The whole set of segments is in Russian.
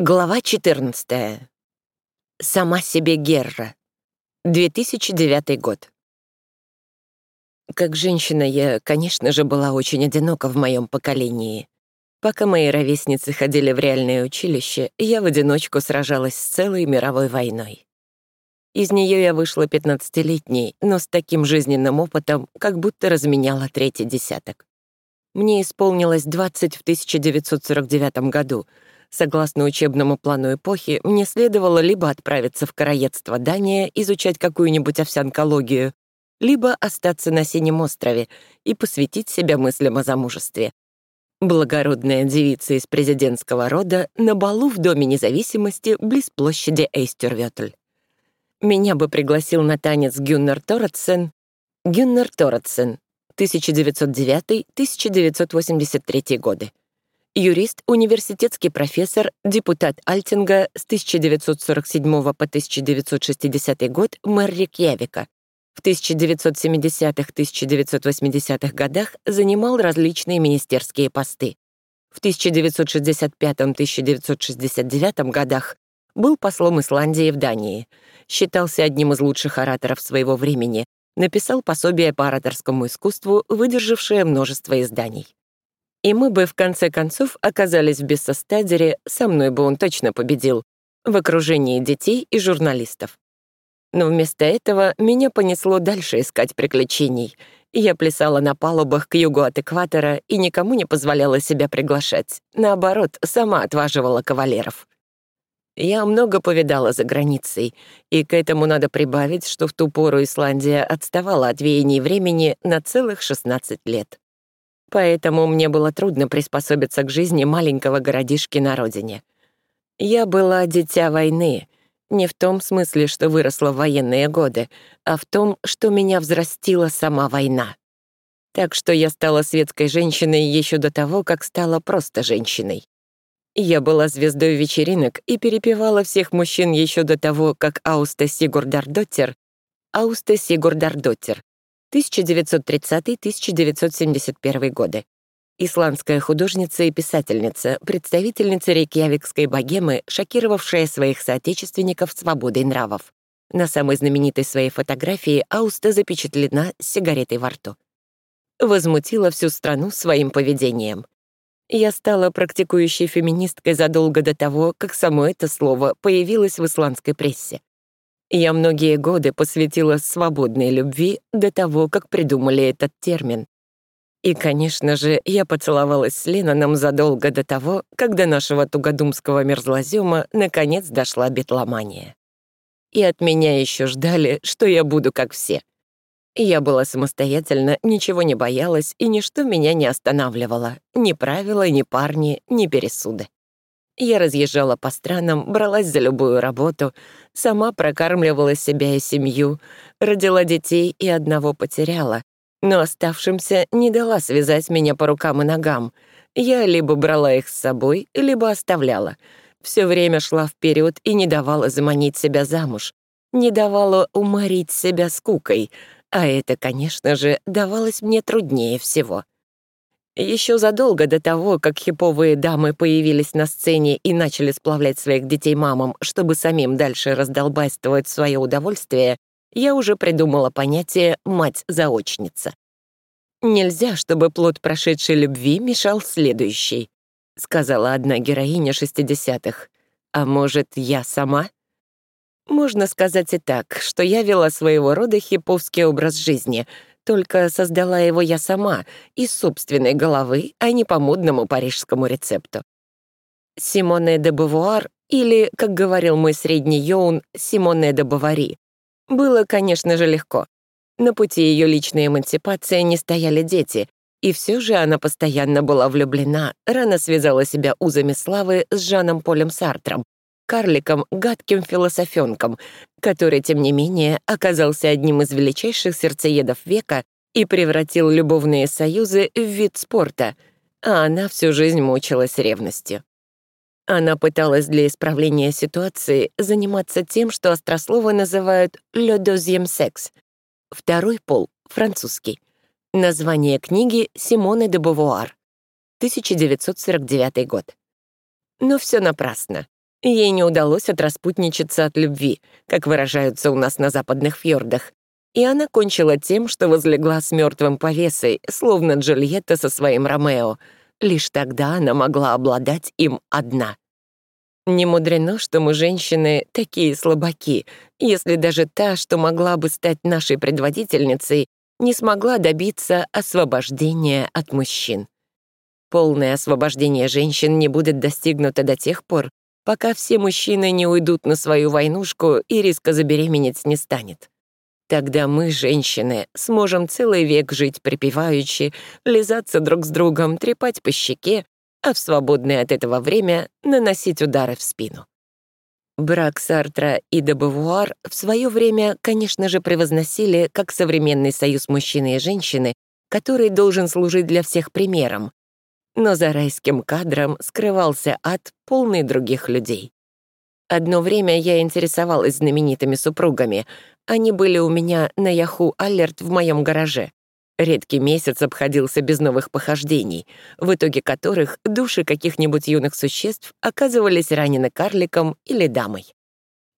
Глава 14. Сама себе Герра. 2009 год. Как женщина я, конечно же, была очень одинока в моем поколении. Пока мои ровесницы ходили в реальное училище, я в одиночку сражалась с целой мировой войной. Из нее я вышла 15-летней, но с таким жизненным опытом, как будто разменяла третий десяток. Мне исполнилось 20 в 1949 году — Согласно учебному плану эпохи, мне следовало либо отправиться в короедство Дания изучать какую-нибудь овсянкологию, либо остаться на Синем острове и посвятить себя мыслям о замужестве. Благородная девица из президентского рода на балу в Доме независимости близ площади Эйстервётль. Меня бы пригласил на танец Гюннер Торретсен. Гюннер Торретсен, 1909-1983 годы юрист, университетский профессор, депутат Альтинга с 1947 по 1960 год мэр Рикьявика. В 1970-1980-х годах занимал различные министерские посты. В 1965-1969 годах был послом Исландии в Дании, считался одним из лучших ораторов своего времени, написал пособие по ораторскому искусству, выдержавшее множество изданий. И мы бы в конце концов оказались в Бессостадере, со мной бы он точно победил, в окружении детей и журналистов. Но вместо этого меня понесло дальше искать приключений. Я плясала на палубах к югу от экватора и никому не позволяла себя приглашать. Наоборот, сама отваживала кавалеров. Я много повидала за границей, и к этому надо прибавить, что в ту пору Исландия отставала от веяний времени на целых 16 лет. Поэтому мне было трудно приспособиться к жизни маленького городишки на родине. Я была дитя войны, не в том смысле, что выросла в военные годы, а в том, что меня взрастила сама война. Так что я стала светской женщиной еще до того, как стала просто женщиной. Я была звездой вечеринок и перепевала всех мужчин еще до того, как Ауста Сигурдардоттер, Ауста Сигурдардоттер, 1930-1971 годы. Исландская художница и писательница, представительница рейкьявикской богемы, шокировавшая своих соотечественников свободой нравов. На самой знаменитой своей фотографии Ауста запечатлена с сигаретой во рту. Возмутила всю страну своим поведением. Я стала практикующей феминисткой задолго до того, как само это слово появилось в исландской прессе. Я многие годы посвятила свободной любви до того, как придумали этот термин. И, конечно же, я поцеловалась с Ленноном задолго до того, когда нашего тугодумского мерзлозюма наконец дошла бетломания. И от меня еще ждали, что я буду как все. Я была самостоятельна, ничего не боялась, и ничто меня не останавливало. Ни правила, ни парни, ни пересуды. Я разъезжала по странам, бралась за любую работу, сама прокармливала себя и семью, родила детей и одного потеряла, но оставшимся не дала связать меня по рукам и ногам. Я либо брала их с собой, либо оставляла. Все время шла вперед и не давала заманить себя замуж, не давала уморить себя скукой, а это, конечно же, давалось мне труднее всего. Еще задолго до того, как хиповые дамы появились на сцене и начали сплавлять своих детей мамам, чтобы самим дальше раздолбайствовать свое удовольствие, я уже придумала понятие «мать-заочница». «Нельзя, чтобы плод прошедшей любви мешал следующий», сказала одна героиня 60-х. «А может, я сама?» Можно сказать и так, что я вела своего рода хиповский образ жизни — только создала его я сама, из собственной головы, а не по модному парижскому рецепту. Симоне де Бавуар, или, как говорил мой средний Йоун, Симоне де Бавари, было, конечно же, легко. На пути ее личной эмансипации не стояли дети, и все же она постоянно была влюблена, рано связала себя узами славы с Жаном Полем Сартром, карликом, гадким философенком, который, тем не менее, оказался одним из величайших сердцеедов века и превратил любовные союзы в вид спорта, а она всю жизнь мучилась ревностью. Она пыталась для исправления ситуации заниматься тем, что острословы называют «le deuxième sexe» — второй пол, французский. Название книги Симоне де Бувуар, 1949 год. Но все напрасно. Ей не удалось отраспутничаться от любви, как выражаются у нас на западных фьордах, и она кончила тем, что возлегла с мертвым повесой, словно Джульетта со своим Ромео. Лишь тогда она могла обладать им одна. Не мудрено, что мы, женщины, такие слабаки, если даже та, что могла бы стать нашей предводительницей, не смогла добиться освобождения от мужчин. Полное освобождение женщин не будет достигнуто до тех пор, пока все мужчины не уйдут на свою войнушку и риска забеременеть не станет. Тогда мы, женщины, сможем целый век жить припеваючи, лизаться друг с другом, трепать по щеке, а в свободное от этого время наносить удары в спину. Брак Сартра и Дебувуар в свое время, конечно же, превозносили как современный союз мужчины и женщины, который должен служить для всех примером. Но за райским кадром скрывался ад, полный других людей. Одно время я интересовалась знаменитыми супругами. Они были у меня на Yahoo Alert в моем гараже. Редкий месяц обходился без новых похождений, в итоге которых души каких-нибудь юных существ оказывались ранены карликом или дамой.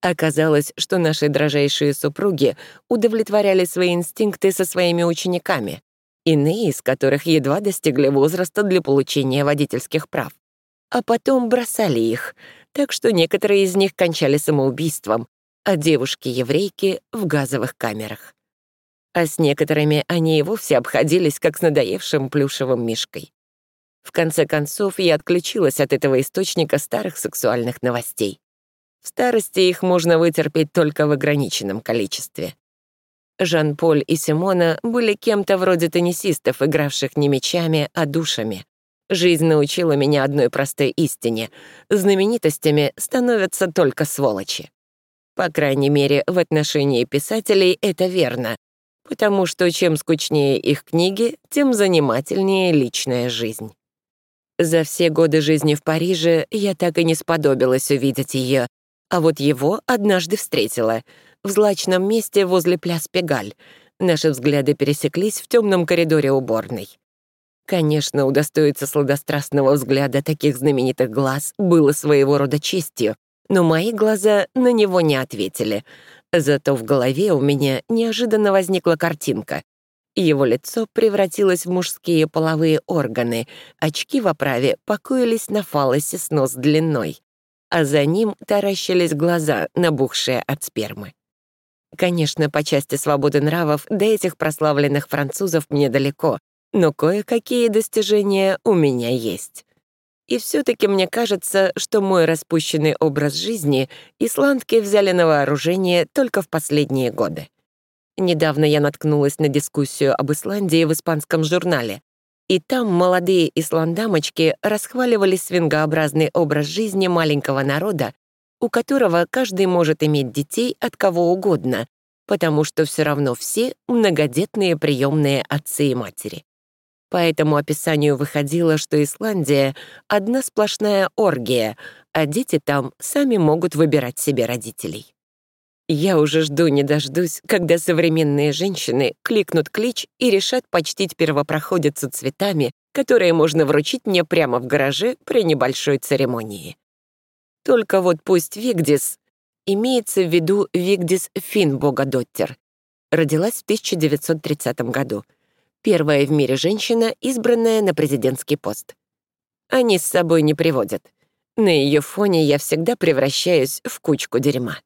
Оказалось, что наши дрожайшие супруги удовлетворяли свои инстинкты со своими учениками, иные из которых едва достигли возраста для получения водительских прав. А потом бросали их, так что некоторые из них кончали самоубийством, а девушки-еврейки — в газовых камерах а с некоторыми они и вовсе обходились как с надоевшим плюшевым мишкой. В конце концов, я отключилась от этого источника старых сексуальных новостей. В старости их можно вытерпеть только в ограниченном количестве. Жан-Поль и Симона были кем-то вроде теннисистов, игравших не мечами, а душами. Жизнь научила меня одной простой истине — знаменитостями становятся только сволочи. По крайней мере, в отношении писателей это верно, потому что чем скучнее их книги, тем занимательнее личная жизнь. За все годы жизни в Париже я так и не сподобилась увидеть ее, а вот его однажды встретила в злачном месте возле пляс Пегаль. Наши взгляды пересеклись в темном коридоре уборной. Конечно, удостоиться сладострастного взгляда таких знаменитых глаз было своего рода честью, но мои глаза на него не ответили — Зато в голове у меня неожиданно возникла картинка. Его лицо превратилось в мужские половые органы, очки в оправе покоились на фалосе с нос длиной, а за ним таращились глаза, набухшие от спермы. Конечно, по части свободы нравов до этих прославленных французов мне далеко, но кое-какие достижения у меня есть. И все-таки мне кажется, что мой распущенный образ жизни исландки взяли на вооружение только в последние годы. Недавно я наткнулась на дискуссию об Исландии в испанском журнале, и там молодые исландамочки расхваливали свингообразный образ жизни маленького народа, у которого каждый может иметь детей от кого угодно, потому что все равно все многодетные приемные отцы и матери. По этому описанию выходило, что Исландия — одна сплошная оргия, а дети там сами могут выбирать себе родителей. Я уже жду не дождусь, когда современные женщины кликнут клич и решат почтить первопроходицу цветами, которые можно вручить мне прямо в гараже при небольшой церемонии. Только вот пусть Вигдис, имеется в виду Вигдис Финбогодоттер, родилась в 1930 году — Первая в мире женщина, избранная на президентский пост. Они с собой не приводят. На ее фоне я всегда превращаюсь в кучку дерьма.